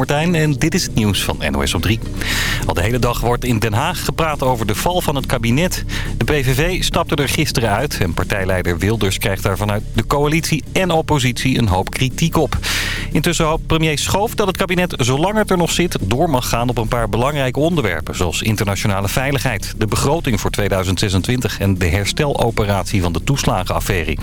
Martijn en dit is het nieuws van NOS op 3. Al de hele dag wordt in Den Haag gepraat over de val van het kabinet. De PVV stapte er gisteren uit en partijleider Wilders krijgt daar vanuit de coalitie en oppositie een hoop kritiek op. Intussen hoopt premier Schoof dat het kabinet, zolang het er nog zit, door mag gaan op een paar belangrijke onderwerpen. Zoals internationale veiligheid, de begroting voor 2026 en de hersteloperatie van de toeslagenaffaire.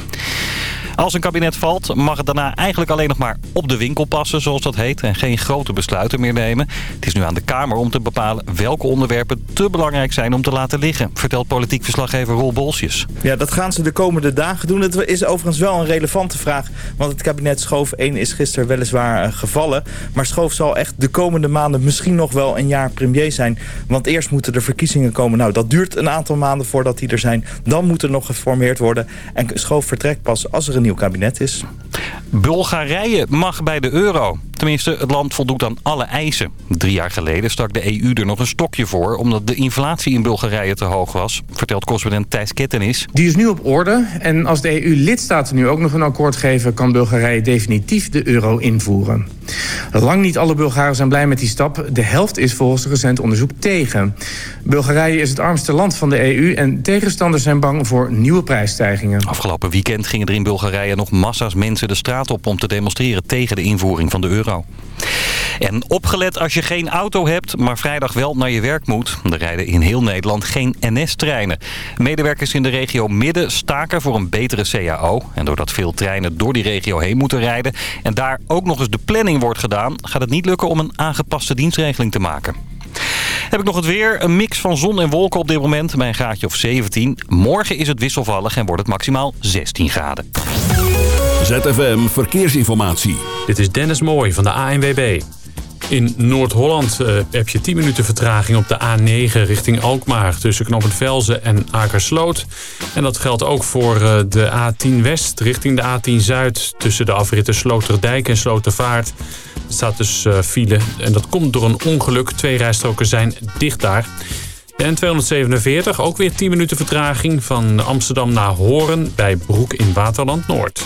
Als een kabinet valt, mag het daarna eigenlijk alleen nog maar op de winkel passen, zoals dat heet. En geen grote besluiten meer nemen. Het is nu aan de Kamer om te bepalen welke onderwerpen te belangrijk zijn om te laten liggen. Vertelt politiek verslaggever Roel Bolsjes. Ja, dat gaan ze de komende dagen doen. Het is overigens wel een relevante vraag. Want het kabinet Schoof 1 is gisteren weliswaar eh, gevallen. Maar Schoof zal echt de komende maanden misschien nog wel een jaar premier zijn. Want eerst moeten er verkiezingen komen. Nou, dat duurt een aantal maanden voordat die er zijn. Dan moet er nog geformeerd worden. En Schoof vertrekt pas als er een nieuw kabinet is. Bulgarije mag bij de euro. Tenminste, het land voldoet aan alle eisen. Drie jaar geleden stak de EU er nog een stokje voor... omdat de inflatie in Bulgarije te hoog was, vertelt correspondent Thijs Kettenis. Die is nu op orde. En als de EU-lidstaten nu ook nog een akkoord geven... kan Bulgarije definitief de euro invoeren. Lang niet alle Bulgaren zijn blij met die stap. De helft is volgens recent onderzoek tegen. Bulgarije is het armste land van de EU... en tegenstanders zijn bang voor nieuwe prijsstijgingen. Afgelopen weekend gingen er in Bulgarije nog massa's mensen de straat op... om te demonstreren tegen de invoering van de euro. En opgelet als je geen auto hebt, maar vrijdag wel naar je werk moet. Er rijden in heel Nederland geen NS-treinen. Medewerkers in de regio Midden staken voor een betere CAO. En doordat veel treinen door die regio heen moeten rijden... en daar ook nog eens de planning wordt gedaan... gaat het niet lukken om een aangepaste dienstregeling te maken. Heb ik nog het weer. Een mix van zon en wolken op dit moment bij een graadje of 17. Morgen is het wisselvallig en wordt het maximaal 16 graden. ZFM Verkeersinformatie. Dit is Dennis Mooij van de ANWB. In Noord-Holland uh, heb je 10 minuten vertraging op de A9 richting Alkmaar... tussen Knoppen Velzen en Akersloot. En dat geldt ook voor uh, de A10 West richting de A10 Zuid... tussen de afritten Sloterdijk en Slotervaart. Er staat dus uh, file en dat komt door een ongeluk. Twee rijstroken zijn dicht daar. De N247, ook weer 10 minuten vertraging van Amsterdam naar Horen... bij Broek in Waterland Noord.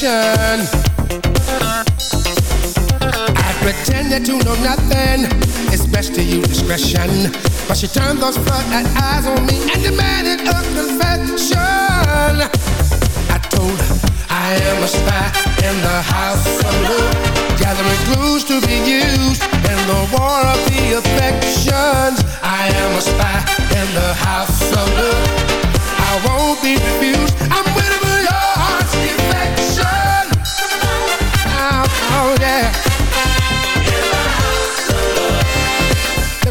Nation.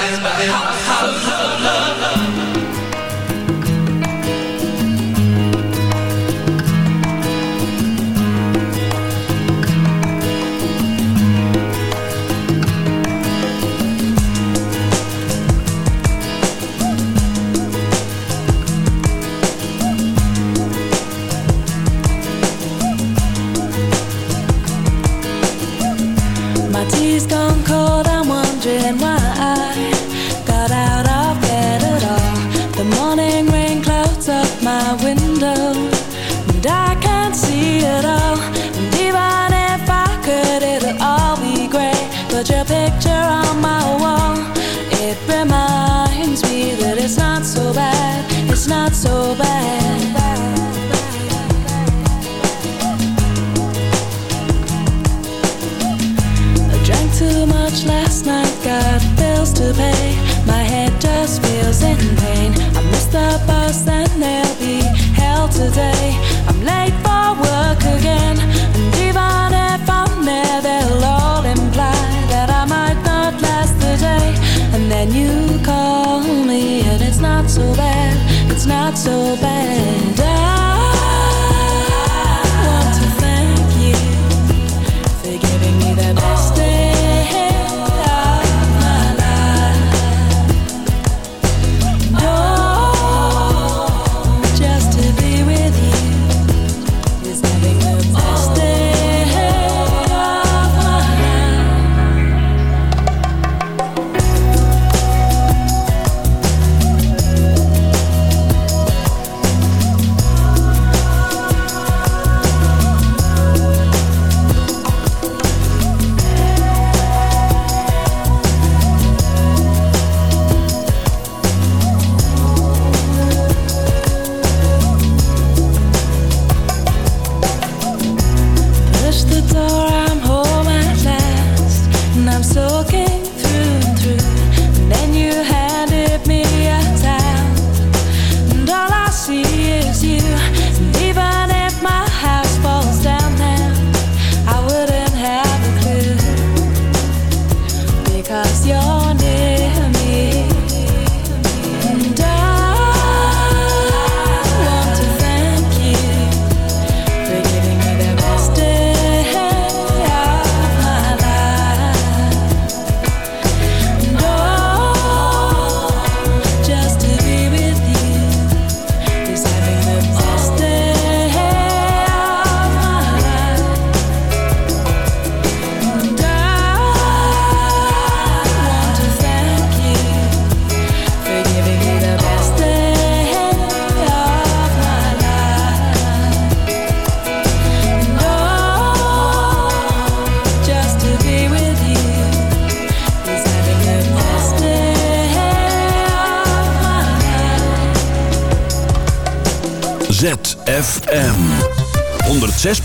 i am so bad. It's not so bad.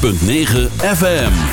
106.9 FM.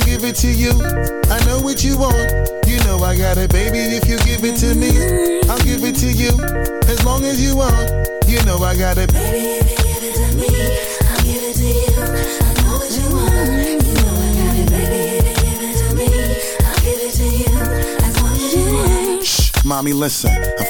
I'll give it to you. I know what you want. You know I got it, baby. If you give it to me, I'll give it to you. As long as you want, you know I got it. Baby, if you give it to me, I'll give it to you. I know what you want, you know I got it. Baby, if you give it to me, I'll give it to you. As long as you want. Shh, mommy, listen. I feel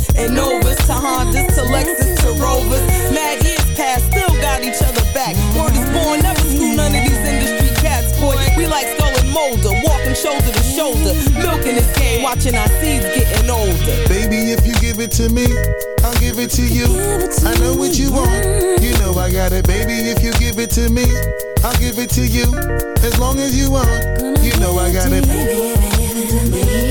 and Novas to Hondas to Lexus to Rovers. Mad years past, still got each other back. Word is born, never screw none of these industry cats, boy. We like Scully and Mulder, walking shoulder to shoulder, milking this game, watching our seeds getting older. Baby, if you give it to me, I'll give it to you. I know what you want. You know I got it, baby. If you give it to me, I'll give it to you. As long as you want, you know I got it. Baby, if you give it to me,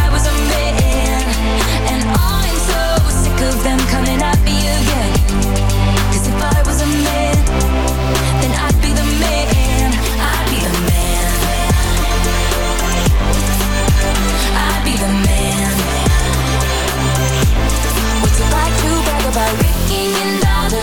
of them coming at me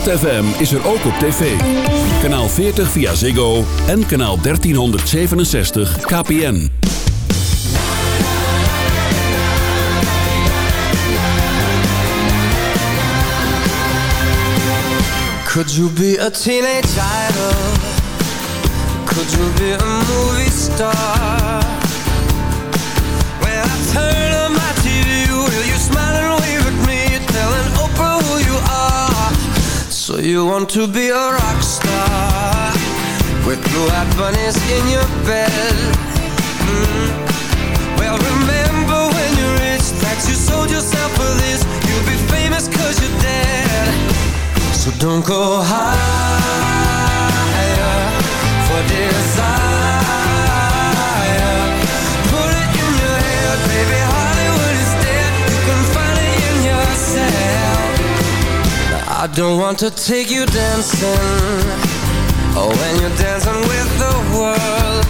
ZFM is er ook op tv. Kanaal 40 via Ziggo en kanaal 1367 KPN. Could you be a teenage idol? Could you be a movie star? So you want to be a rock star with blue-eyed bunnies in your bed? Mm. Well, remember when you rich that you sold yourself for this. You'll be famous cause you're dead. So don't go higher for desire. Put it in your head, baby. Hollywood is dead. You can find it in yourself. I don't want to take you dancing. Oh, when you're dancing with the world.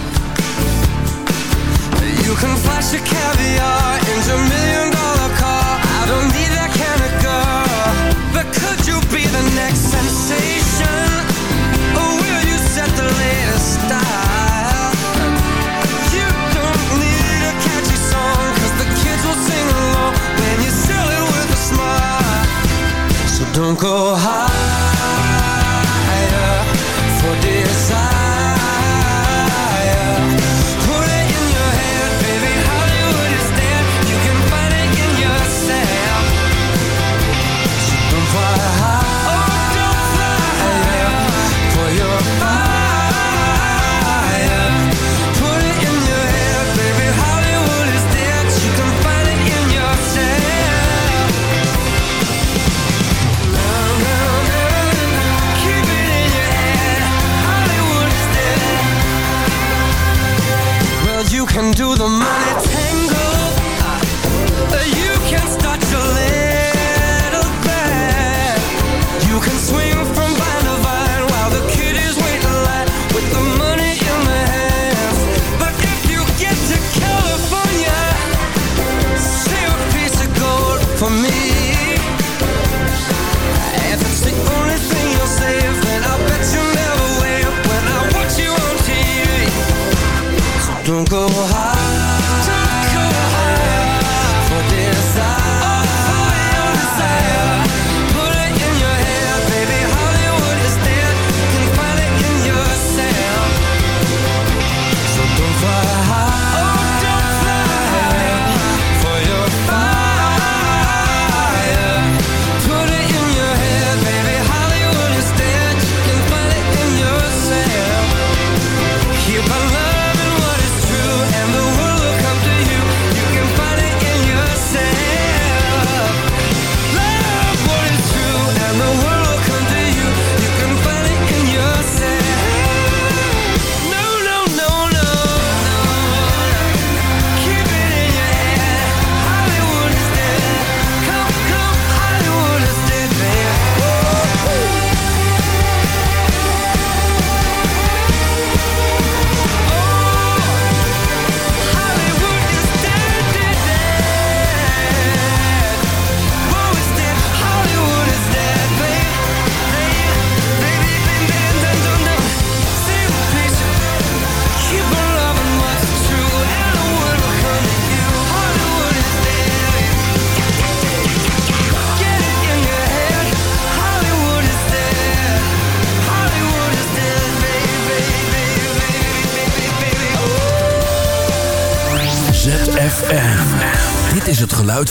You can flash your caviar into a million dollar car. I don't need that kind of girl. But could you be the next sensation? Don't go higher can do the money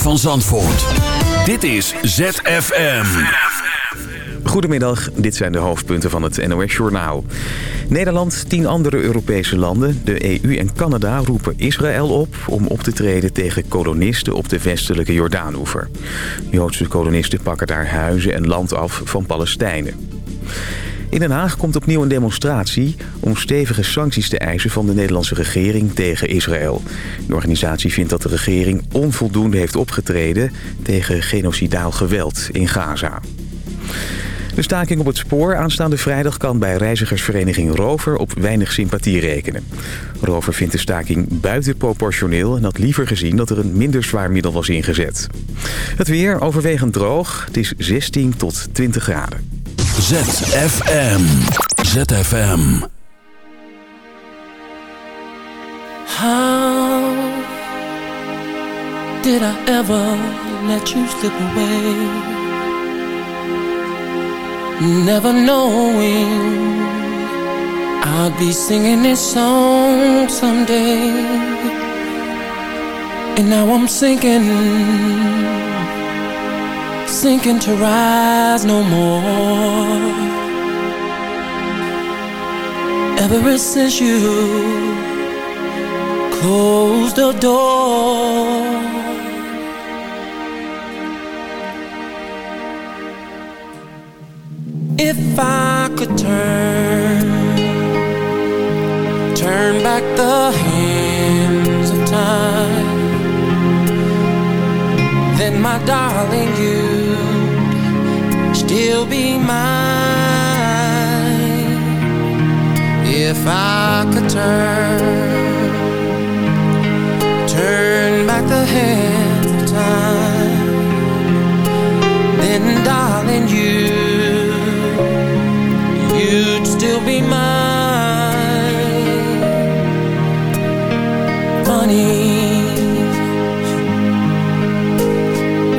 van Zandvoort. Dit is ZFM. Goedemiddag, dit zijn de hoofdpunten van het NOS-journaal. Nederland, tien andere Europese landen, de EU en Canada roepen Israël op... om op te treden tegen kolonisten op de westelijke Jordaanoever. Joodse kolonisten pakken daar huizen en land af van Palestijnen. In Den Haag komt opnieuw een demonstratie om stevige sancties te eisen van de Nederlandse regering tegen Israël. De organisatie vindt dat de regering onvoldoende heeft opgetreden tegen genocidaal geweld in Gaza. De staking op het spoor aanstaande vrijdag kan bij reizigersvereniging Rover op weinig sympathie rekenen. Rover vindt de staking buitenproportioneel en had liever gezien dat er een minder zwaar middel was ingezet. Het weer overwegend droog, het is 16 tot 20 graden. ZFM. ZFM. How did I ever let you slip away? Never knowing I'd be singing this song someday. And now I'm sinking, sinking to rise no more. Ever since you closed the door. If I could turn, turn back the hands of time, then my darling, you'd still be mine. If I could turn turn back the hands of time Then darling you You'd still be mine Funny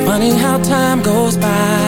Funny how time goes by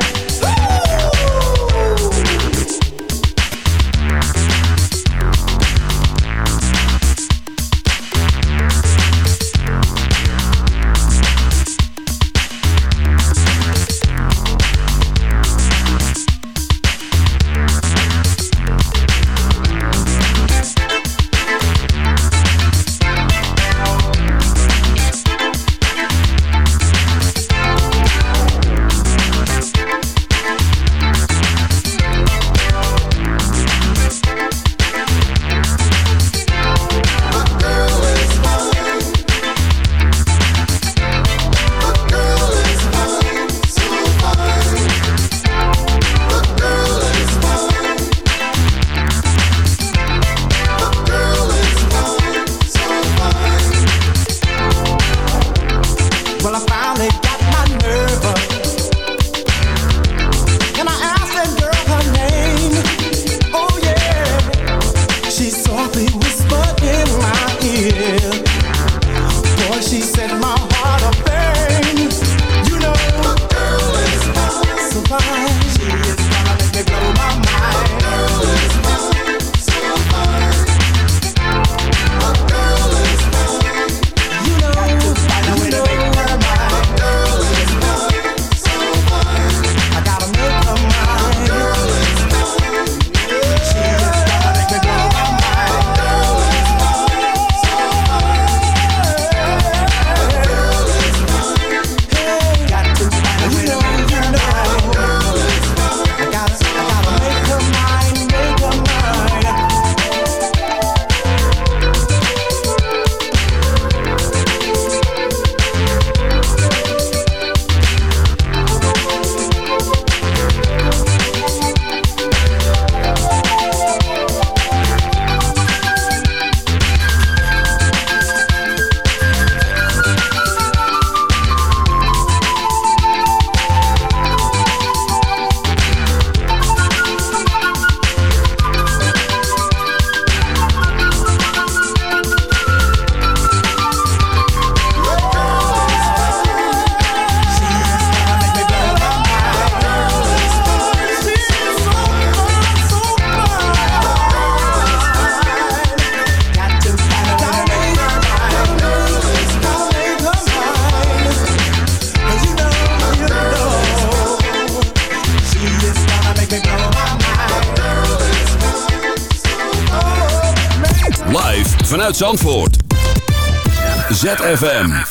Zandvoort. ZFM.